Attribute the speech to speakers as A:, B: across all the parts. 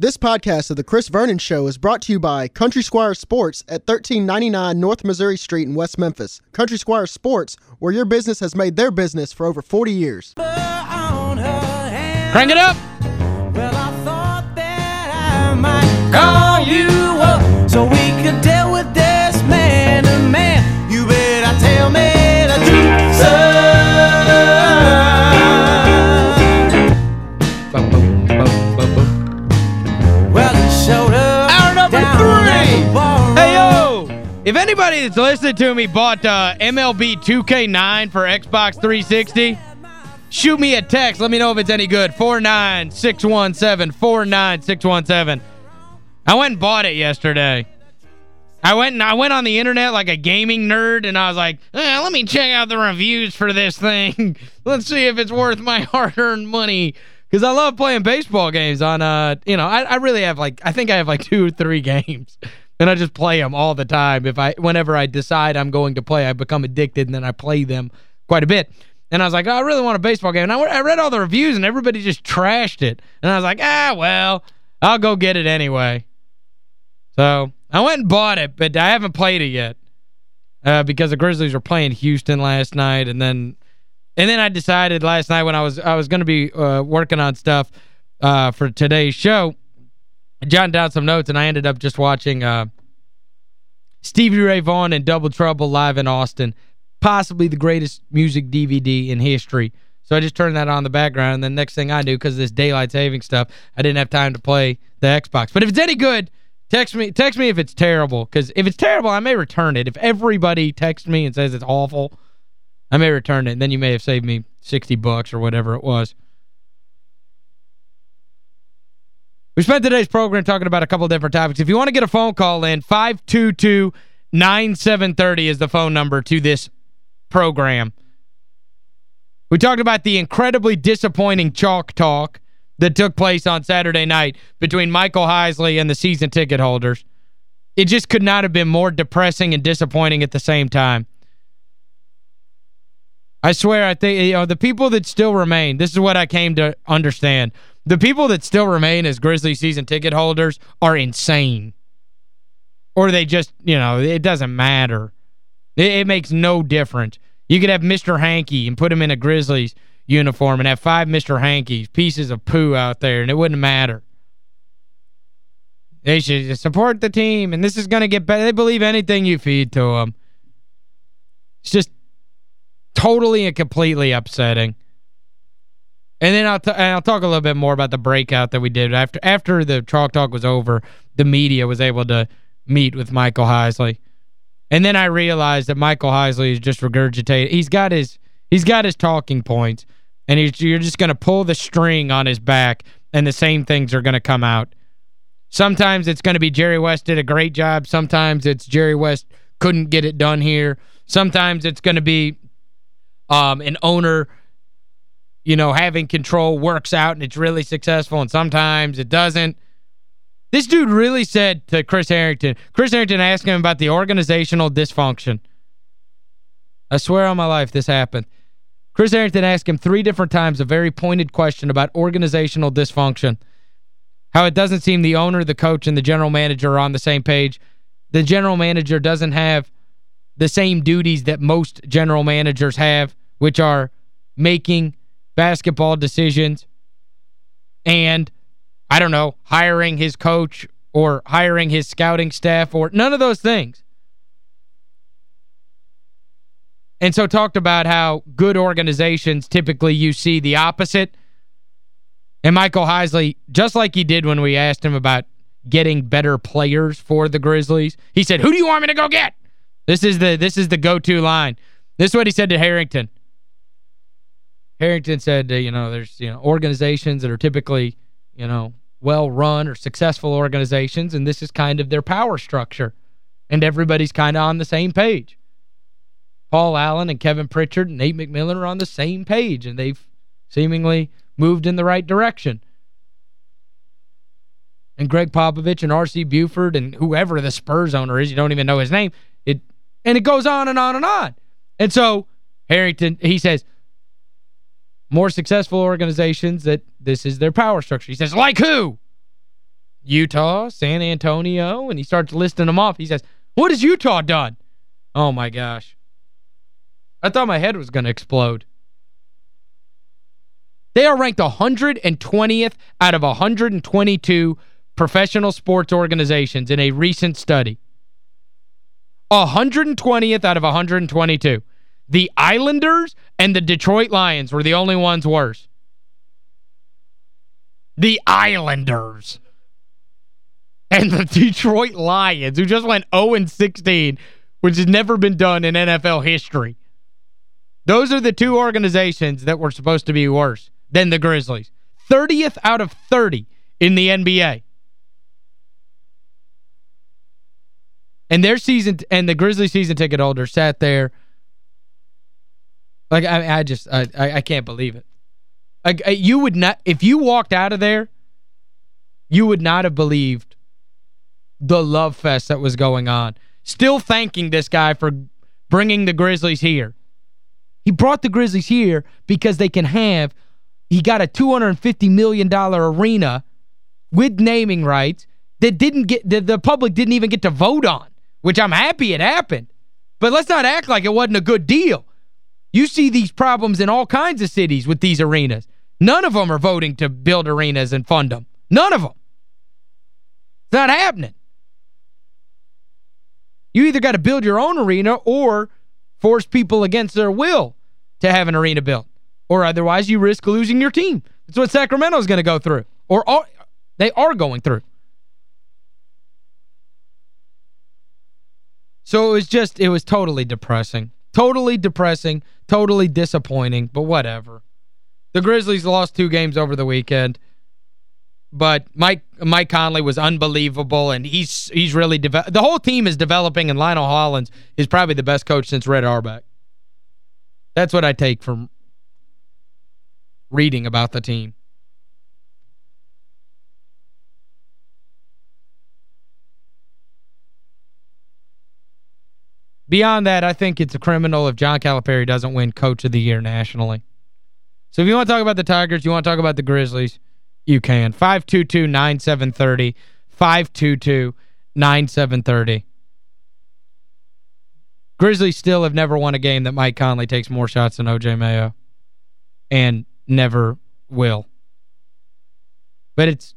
A: This podcast of The Chris Vernon Show is brought to you by Country Squire Sports at 1399 North Missouri Street in West Memphis. Country Squire Sports, where your business has made their business for over 40 years.
B: Crank
C: it up!
B: Well, I thought that I might call you up so we could
C: If anybody that's listening to me bought uh, MLB 2K9 for Xbox 360, shoot me a text. Let me know if it's any good. 49617, 49617. I went and bought it yesterday. I went and I went on the internet like a gaming nerd, and I was like, eh, let me check out the reviews for this thing. Let's see if it's worth my hard-earned money. Because I love playing baseball games on, uh, you know, I, I really have like, I think I have like two or three games. And I just play them all the time. If I, Whenever I decide I'm going to play, I become addicted, and then I play them quite a bit. And I was like, oh, I really want a baseball game. And I, I read all the reviews, and everybody just trashed it. And I was like, ah, well, I'll go get it anyway. So I went and bought it, but I haven't played it yet. Uh, because the Grizzlies were playing Houston last night and then and then I decided last night when I was I was going to be uh, working on stuff uh, for today's show, jotting down some notes and I ended up just watching uh, Stevie Ray Vaughan and Double Trouble live in Austin, possibly the greatest music DVD in history. So I just turned that on the background and then next thing I knew because this daylight saving stuff, I didn't have time to play the Xbox. But if it's any good, Text me text me if it's terrible because if it's terrible, I may return it. If everybody texts me and says it's awful, I may return it. And then you may have saved me 60 bucks or whatever it was. We spent today's program talking about a couple different topics. If you want to get a phone call in, 522-9730 is the phone number to this program. We talked about the incredibly disappointing chalk talk that took place on Saturday night between Michael Heisley and the season ticket holders. It just could not have been more depressing and disappointing at the same time. I swear, I think, you know, the people that still remain, this is what I came to understand. The people that still remain as Grizzly season ticket holders are insane. Or they just, you know, it doesn't matter. It, it makes no difference. You could have Mr. Hankey and put him in a Grizzlies uniform and have five Mr. Hankeys, pieces of poo out there, and it wouldn't matter. They should support the team, and this is going to get better. They believe anything you feed to them. It's just totally and completely upsetting. And then I'll, and I'll talk a little bit more about the breakout that we did. After after the Chalk Talk was over, the media was able to meet with Michael Heisley. And then I realized that Michael Heisley is just regurgitating. He's got his he's got his talking points and you're just going to pull the string on his back, and the same things are going to come out. Sometimes it's going to be Jerry West did a great job. Sometimes it's Jerry West couldn't get it done here. Sometimes it's going to be um, an owner, you know, having control works out and it's really successful, and sometimes it doesn't. This dude really said to Chris Herrington, Chris Herrington asked him about the organizational dysfunction. I swear on my life this happened. Chris Herrington asked him three different times a very pointed question about organizational dysfunction. How it doesn't seem the owner, the coach, and the general manager are on the same page. The general manager doesn't have the same duties that most general managers have, which are making basketball decisions and, I don't know, hiring his coach or hiring his scouting staff or none of those things. And so talked about how good organizations, typically you see the opposite. And Michael Heisley, just like he did when we asked him about getting better players for the Grizzlies, he said, who do you want me to go get? This is the this is the go-to line. This is what he said to Herrington. Herrington said, you know, there's you know organizations that are typically, you know, well-run or successful organizations, and this is kind of their power structure. And everybody's kind of on the same page. Paul Allen and Kevin Pritchard and Nate McMillan are on the same page, and they've seemingly moved in the right direction. And Gregg Popovich and R.C. Buford and whoever the Spurs owner is, you don't even know his name, it and it goes on and on and on. And so Herrington, he says, more successful organizations that this is their power structure. He says, like who? Utah, San Antonio, and he starts listing them off. He says, what has Utah done? Oh, my gosh. I thought my head was going to explode. They are ranked 120th out of 122 professional sports organizations in a recent study. 120th out of 122. The Islanders and the Detroit Lions were the only ones worse. The Islanders. And the Detroit Lions, who just went 0-16, which has never been done in NFL history. Those are the two organizations that were supposed to be worse than the Grizzlies. 30th out of 30 in the NBA. And their season and the Grizzly season ticket holder sat there like I I just I I can't believe it. Like you would not if you walked out of there you would not have believed the love fest that was going on. Still thanking this guy for bringing the Grizzlies here. He brought the Grizzlies here because they can have he got a $250 million arena with naming rights that didn't get the, the public didn't even get to vote on, which I'm happy it happened. But let's not act like it wasn't a good deal. You see these problems in all kinds of cities with these arenas. None of them are voting to build arenas and fund them. None of them. It's not happening. You either got to build your own arena or force people against their will to have an arena built. Or otherwise you risk losing your team. That's what Sacramento's going to go through. Or are, they are going through. So it was just, it was totally depressing. Totally depressing, totally disappointing, but whatever. The Grizzlies lost two games over the weekend. But Mike Mike Conley was unbelievable and he's he's really the whole team is developing and Lionel Hollins is probably the best coach since Red Auerbach. That's what I take from reading about the team. Beyond that, I think it's a criminal if John Calipari doesn't win Coach of the Year nationally. So if you want to talk about the Tigers, you want to talk about the Grizzlies, you can. 522-9730, 522-9730. Grizzlies still have never won a game that Mike Conley takes more shots than O.J. Mayo. And never will. But it's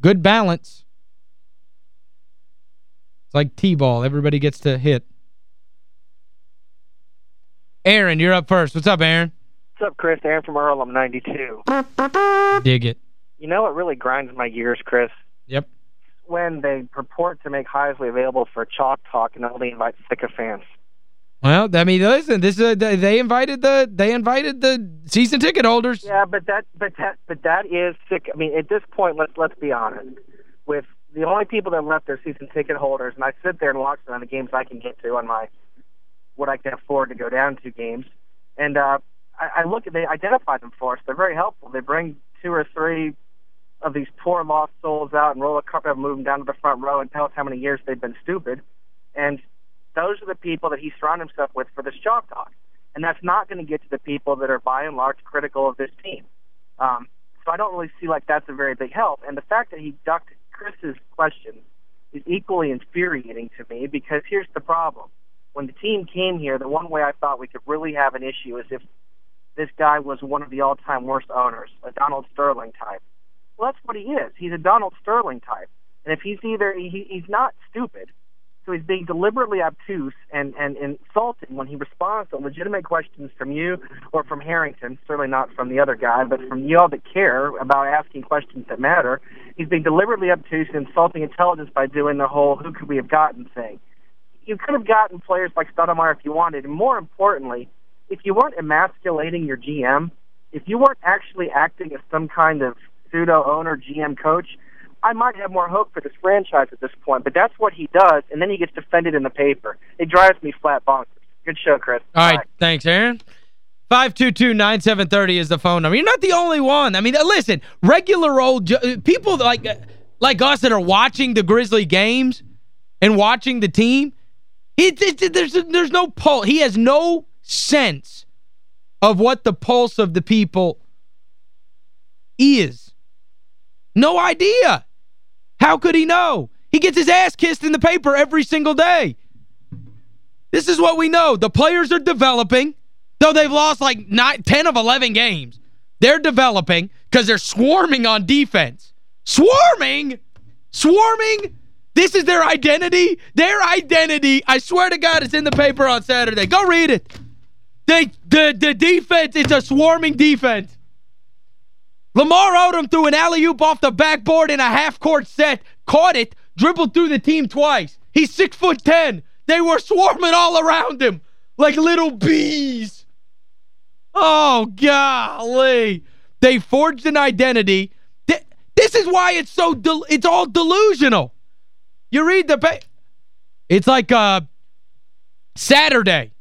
C: good balance. It's like T-ball. Everybody gets to hit. Aaron, you're up first. What's up, Aaron?
D: What's up, Chris? Aaron from Earl. I'm 92.
C: Dig it.
D: You know what really grinds my gears, Chris?
C: Yep.
D: When they purport to make Heisley available for chalk talk and only invite sycophants.
C: Well, I mean, listen, this uh, they invited the they invited the season ticket holders.
D: Yeah, but that but that but that is sick. I mean, at this point, let's let's be honest. With the only people that left their season ticket holders, and I sit there and watch them on the games I can get to on my what I can afford to go down to games, and uh, I, I look at they identify them for us. They're very helpful. They bring two or three of these poor lost souls out and roll a carpet and move them down to the front row and tell us how many years they've been stupid. And those are the people that he surrounded himself with for this chalk talk. And that's not going to get to the people that are by and large critical of this team. Um, so I don't really see like that's a very big help. And the fact that he ducked Chris's question is equally infuriating to me because here's the problem. When the team came here, the one way I thought we could really have an issue is if this guy was one of the all-time worst owners, a Donald Sterling type. Well, that's what he is. He's a Donald Sterling type. And if he's either he, he's not stupid, so he's being deliberately obtuse and, and insulting when he responds to legitimate questions from you or from Herrington, certainly not from the other guy, but from you all that care about asking questions that matter. He's being deliberately obtuse and insulting intelligence by doing the whole who could we have gotten thing. You could have gotten players like Stoudemire if you wanted, and more importantly, if you weren't emasculating your GM, if you weren't actually acting as some kind of pseudo owner, GM coach, I might have more hope for this franchise at this point, but that's what he does, and then he gets defended in the paper. It drives me flat bonkers. Good show, Chris.
C: All right, Bye. thanks, Aaron. 522-9730 is the phone number. You're not the only one. I mean, uh, listen, regular old uh, people like uh, like us that are watching the Grizzly games and watching the team, it, there's there's no pulse. He has no sense of what the pulse of the people is. No idea. How could he know? He gets his ass kissed in the paper every single day. This is what we know. The players are developing, though they've lost like nine, 10 of 11 games. They're developing because they're swarming on defense. Swarming? Swarming? This is their identity? Their identity, I swear to God, it's in the paper on Saturday. Go read it. They, the, the defense is a swarming defense. Lamar Odom threw an alley-oop off the backboard in a half-court set, caught it, dribbled through the team twice. He's six foot ten. They were swarming all around him like little bees. Oh, golly. They forged an identity. This is why it's so it's all delusional. You read the It's like uh Saturday.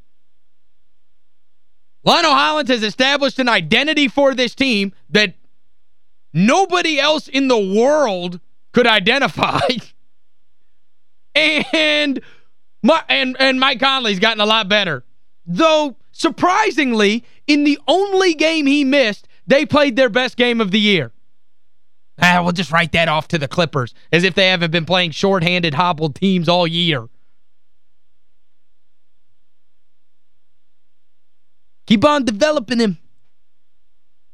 C: Lionel Hollins has established an identity for this team that nobody else in the world could identify. and my, and and Mike Conley's gotten a lot better. Though surprisingly, in the only game he missed, they played their best game of the year. Ah, we'll just write that off to the Clippers as if they haven't been playing shorthanded hobbled teams all year. Keep on developing him.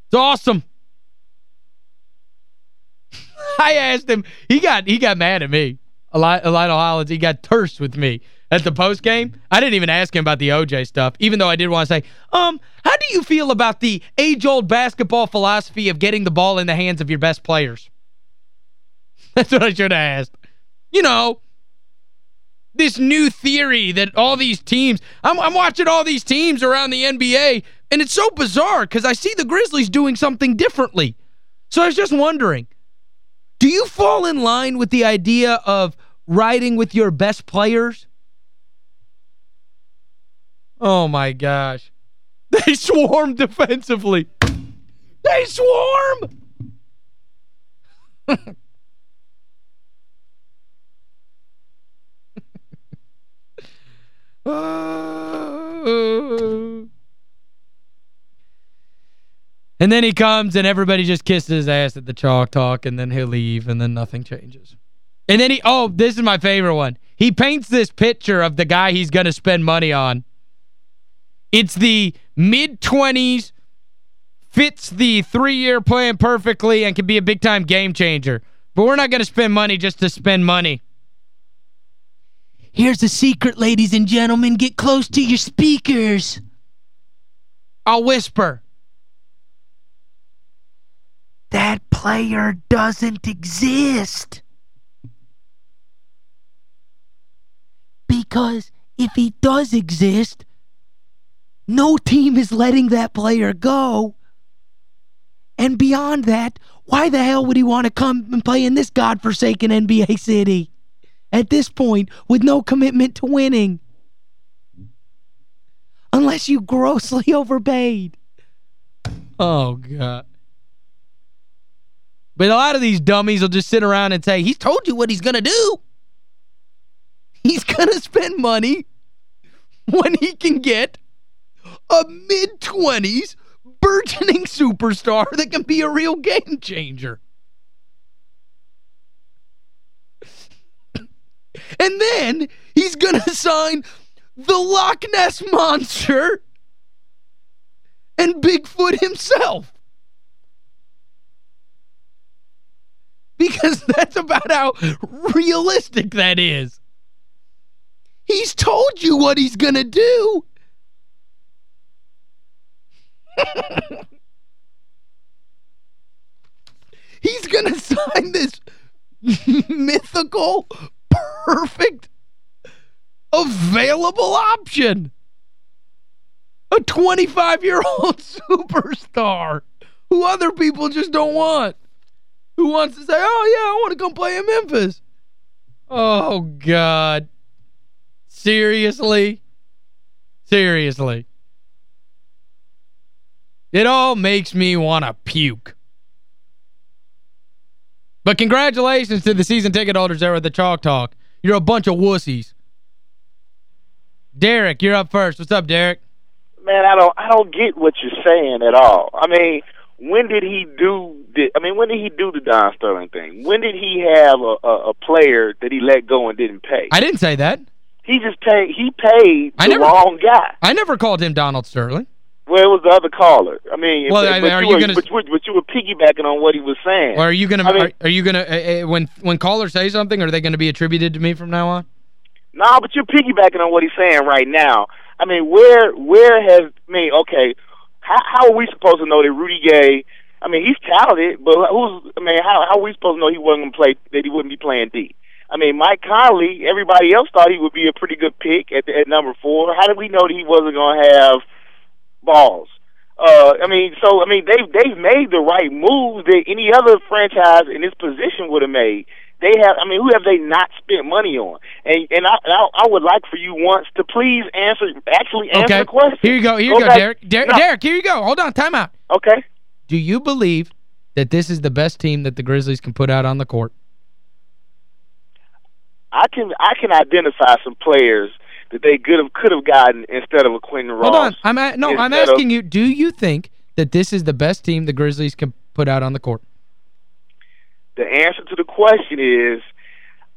C: It's awesome. I asked him. He got he got mad at me. Lionel Hollins, he got terse with me at the post game. I didn't even ask him about the OJ stuff, even though I did want to say, um, how do you feel about the age-old basketball philosophy of getting the ball in the hands of your best players? That's what I should have asked. You know, this new theory that all these teams, I'm, I'm watching all these teams around the NBA, and it's so bizarre because I see the Grizzlies doing something differently. So I was just wondering, do you fall in line with the idea of riding with your best players? Oh, my gosh. They swarm defensively. They swarm! And then he comes and everybody just kisses his ass at the chalk talk and then he'll leave and then nothing changes. And then he, oh, this is my favorite one. He paints this picture of the guy he's going to spend money on. It's the mid-20s, fits the three-year plan perfectly and can be a big-time game changer. But we're not going to spend money just to spend money. Here's the secret, ladies and gentlemen. Get close to your speakers. I'll whisper. That player doesn't exist. Because if he does exist, no team is letting that player go. And beyond that, why the hell would he want to come and play in this godforsaken NBA city? At this point, with no commitment to winning. Unless you grossly overpaid. Oh, God. But a lot of these dummies will just sit around and say, he's told you what he's going to do. He's going to spend money when he can get a mid-20s burgeoning superstar that can be a real game changer. and then he's going to sign the Loch Ness Monster and Bigfoot himself. Because that's about how realistic that is. He's told you what he's going to do. he's going to sign this mythical, perfect, available option. A 25-year-old superstar who other people just don't want who wants to say, oh, yeah, I want to come play in Memphis. Oh, God. Seriously? Seriously. It all makes me want to puke. But congratulations to the season ticket holders there at the Chalk Talk. You're a bunch of wussies. Derek, you're up first. What's up, Derek?
E: Man, I don't I don't get what you're saying at all. I mean, when did he do the I mean, when did he do the Don Sterling thing? When did he have a, a, a player that he let go and didn't pay?
C: I didn't say that.
E: He just paid he paid
C: I
E: the
C: never-
E: wrong guy.
C: I never called him Donald Sterling.
E: Well, it was the other caller. I mean,
C: Well,
E: but,
C: I mean,
E: but
C: are
E: you, were,
C: gonna-
E: but, you were, but you were piggybacking on what he was saying.
C: Or are you going to
E: mean-
C: are, are you going to uh, uh, when when callers say something are they going to be attributed to me from now on?
E: No, but you're piggybacking on what he's saying right now. I mean, where where has I mean, okay, how how are we supposed to know that Rudy Gay? I mean, he's talented, but who's? I mean, how how are we supposed to know he wasn't going to play? That he wouldn't be playing D? I mean, Mike Conley. Everybody else thought he would be a pretty good pick at at number four. How did we know that he wasn't going to have balls? Uh, I mean, so I mean, they've they've made the right moves that any other franchise in this position would have made. They have, I mean, who have they not spent money on? And and I and I, I would like for you once to please answer, actually answer
C: Okay.
E: the question.
C: Here you go. Here you
E: Go
C: go,
E: back-
C: Derek.
E: No.
C: Derek, here you go. Hold on. Time out.
E: Okay.
C: Do you believe that this is the best team that the Grizzlies can put out on the court?
E: I can I can identify some players that they could have could have gotten instead of a Quinton Ross.
C: Hold on. I'm a, no, I'm
E: instead of-
C: asking you, do you think that this is the best team the Grizzlies can put out on the court?
E: The answer to the question is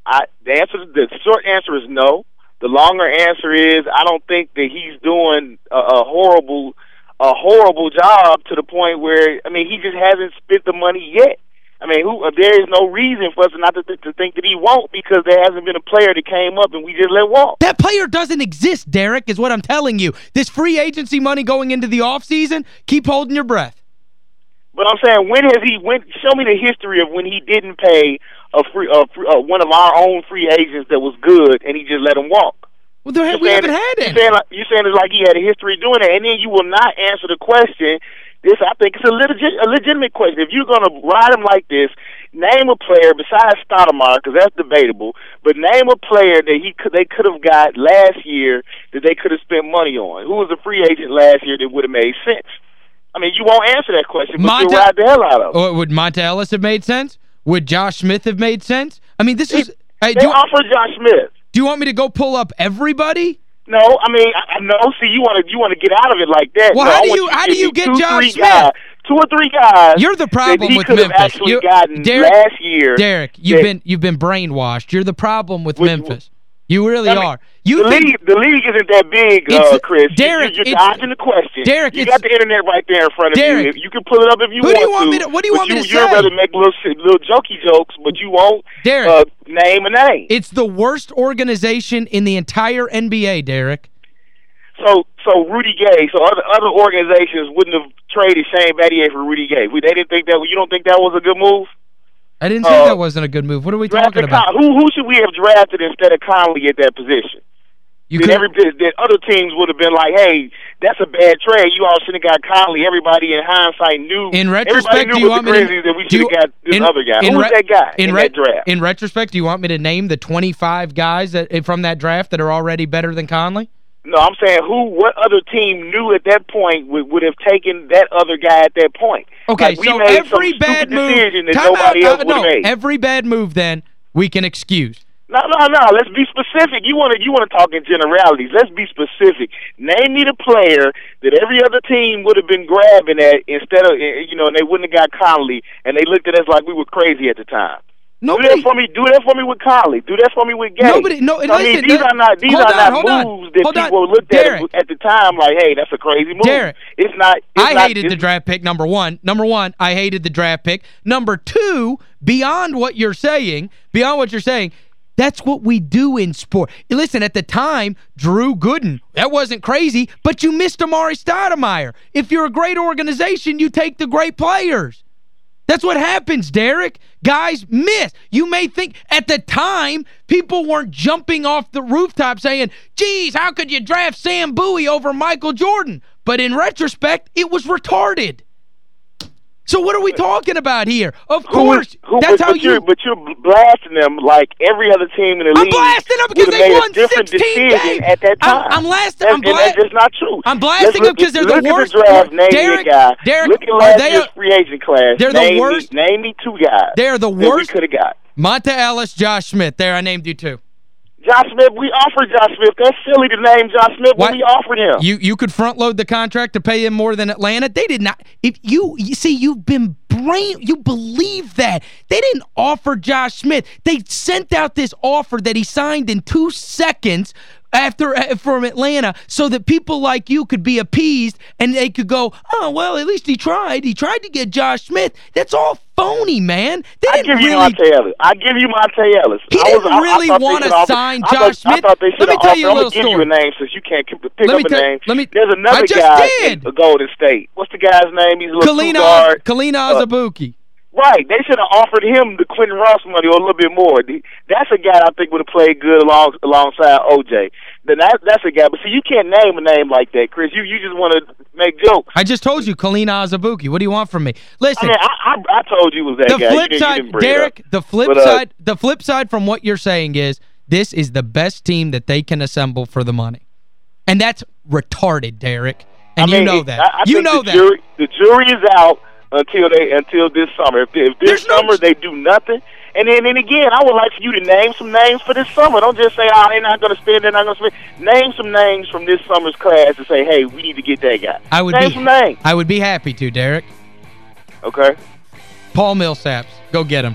E: I the answer the short answer is no. The longer answer is I don't think that he's doing a, a horrible a horrible job to the point where I mean he just hasn't spent the money yet. I mean, who uh, there is no reason for us not to, th- to think that he won't because there hasn't been a player that came up and we just let walk.
C: That player doesn't exist, Derek, is what I'm telling you. This free agency money going into the offseason, keep holding your breath.
E: But I'm saying, when has he? When show me the history of when he didn't pay a free, uh, free uh, one of our own free agents that was good, and he just let him walk.
C: Well, there, we haven't
E: it-
C: had
E: you're saying, you're saying it's like he had a history doing it, and then you will not answer the question. This, I think, it's a legit, a legitimate question. If you're going to ride him like this, name a player besides Stoudemire, because that's debatable. But name a player that he could, they could have got last year that they could have spent money on. Who was a free agent last year that would have made sense? I mean, you won't answer that question, but
C: Monta-
E: you'll ride the hell out of.
C: Or would Monta Ellis have made sense? Would Josh Smith have made sense? I mean, this is... Hey,
E: They
C: do, you,
E: offered Josh Smith.
C: do you want me to go pull up everybody?
E: No, I mean, I, I know. See, you want to you want to get out of it like that.
C: Well,
E: No,
C: how do you- how do you get
E: two,
C: Josh
E: three
C: Smith?
E: Guys, two or three guys.
C: You're the problem with Memphis.
E: actually
C: You-
E: gotten
C: Derek-
E: last year.
C: Derek, you've
E: that-
C: been you've been brainwashed. You're the problem with
E: With-
C: Memphis. You really
E: I mean,
C: are. You
E: the
C: think
E: league, the league isn't that big, uh, Chris.
C: Derek,
E: you're, dodging the question.
C: Derek,
E: you got the internet right there in front of
C: Derek,
E: you. You can pull it up if you want
C: do you want
E: to.
C: me to- what do you want me
E: you,
C: to
E: You'd
C: say?
E: rather make little little jokey jokes, but you won't
C: Derek.
E: uh, name a name.
C: it's the worst organization in the entire NBA, Derek.
E: So so Rudy Gay, so other other organizations wouldn't have traded Shane Battier for Rudy Gay. We- They didn't think that. You don't think that was a good move?
C: I didn't say
E: Uh,
C: that wasn't a good move. What are we talking about?
E: Con- who who should we have drafted instead of Conley at that position?
C: You could
E: every that other teams would have been like, hey, that's a bad trade. You all should have got Conley. Everybody in hindsight knew.
C: In retrospect,
E: knew
C: do you want me to
E: that we should have got this
C: in-
E: other guy.
C: in
E: Who was that guy in,
C: re-
E: that draft?
C: In retrospect, do you want me to name the 25 guys that eh, from that draft that are already better than Conley?
E: no, I'm saying who? What other team knew at that point would, would have taken that other guy at that point?
C: Okay,
E: Like,
C: so every bad move Time out, uh, no, every bad move then we can excuse.
E: No, no, no. Let's be specific. You want to you want to talk in generalities. Let's be specific. Name me the player that every other team would have been grabbing at instead of eh, you know, and they wouldn't have got Conley, and they looked at us like we were crazy at the time. do that for me. Do that for me with Conley. Do that for me with Gay.
C: Nobody- no,
E: I
C: listen,
E: mean, these are not these are
C: on,
E: not
C: hold on,
E: moves that
C: hold on.
E: people looked
C: Derek.
E: at at the time like, hey, that's a crazy move.
C: Derek.
E: it's not. It's
C: I
E: not,
C: hated the draft pick, number one. Number one, I hated the draft pick. Number two, beyond what you're saying, beyond what you're saying, that's what we do in sport. Listen, at the time, Drew Gooden, that wasn't crazy, but you missed Amare Stoudemire. If you're a great organization, you take the great players. That's what happens, Derek. Guys miss. You may think at the time people weren't jumping off the rooftop saying, geez, how could you draft Sam Bowie over Michael Jordan? But in retrospect, it was retarded. So what are we talking about here? Of
E: Who
C: course,
E: is- who-
C: that's
E: but,
C: how
E: but you're, but you're blasting them like every other team in the league.
C: I'm blasting them because they won 16 games.
E: at that
C: I'm-
E: time.
C: I'm blasting-
E: That's,
C: I'm
E: and that's not true.
C: I'm blasting
E: look
C: them 'cause
E: at-
C: they're the worst.
E: look at the draft. Name
C: Derek-
E: me a guy.
C: Derek,
E: look at last
C: they,
E: year's free agent class.
C: They're the worst-
E: Me, name me two guys.
C: They're the worst-
E: could have got.
C: Monta Ellis, Josh Smith. There, I named you two.
E: Josh Smith, we offered Josh Smith. That's silly to name Josh Smith
C: What?
E: we offered him.
C: You you could front load the contract to pay him more than Atlanta. They did not. If you, you see you've been brain you believe that. They didn't offer Josh Smith. They sent out this offer that he signed in 2 seconds after uh, from Atlanta so that people like you could be appeased and they could go, "Oh, well, at least he tried. He tried to get Josh Smith." That's all phony, man. They
E: I give you
C: really
E: Monta Ellis. I give you Monta Ellis.
C: He
E: I was,
C: didn't
E: I- I
C: really
E: thought they
C: wanna
E: should offer-
C: sign
E: I
C: Josh
E: thought-
C: Smith.
E: I
C: Let me tell you a
E: I'm
C: little
E: gonna give you a name since you can't pick
C: Let
E: up
C: me
E: a name.
C: let me-
E: There's another
C: I
E: guy
C: did.
E: in Golden State. What's the guy's name? He's a little
C: Kelenna
E: two-guard.
C: Kelenna
E: Uh,
C: Azubuike.
E: Right. They should have offered him the Quinton Ross money or a little bit more. That's a guy I think would have played good along alongside OJ. Then that that's a guy. But see, you can't name a name like that, Chris. You you just want to make jokes.
C: I just told you, Kelenna Azubuike. What do you want from me?
E: I
C: Listen,
E: mean, I, I I told you was that
C: the
E: guy.
C: Flip side,
E: didn't bring it up.
C: Derek, the flip
E: But, uh,
C: side, the flip side from what you're saying is this is the best team that they can assemble for the money. And that's retarded, Derek. And
E: I mean,
C: you know that.
E: I, I
C: you know
E: the
C: that.
E: Jury, the jury is out until they until this summer. If, if this
C: There's no
E: summer
C: j-
E: they do nothing, and then and again, I would like for you to name some names for this summer. Don't just say, "Oh, they're not going to spend. They're not going to spend." Name some names from this summer's class and say, "Hey, we need to get that guy."
C: I would
E: name
C: be
E: some names.
C: I would be happy to, Derek.
E: Okay.
C: Paul Millsaps. Go get him.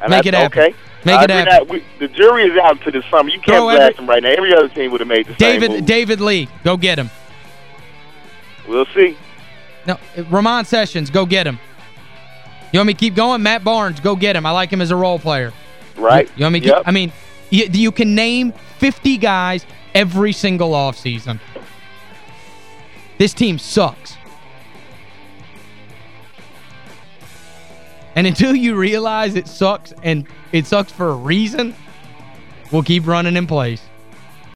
E: And
C: Make
E: I-
C: it happen.
E: Okay.
C: Make
E: Uh,
C: it happen.
E: not- we- the jury is out to this summer. You can't
C: Throw
E: blast
C: every-
E: them right now. Every other team would have made the same
C: David. David Lee. Go get him.
E: We'll see.
C: No, Ramon Sessions. Go get him. You want me to keep going? Matt Barnes. Go get him. I like him as a role player.
E: Right.
C: You want me to keep,
E: Yep.
C: I mean, you, you can name 50 guys every single offseason. This team sucks. And until you realize it sucks and it sucks for a reason, we'll keep running in place.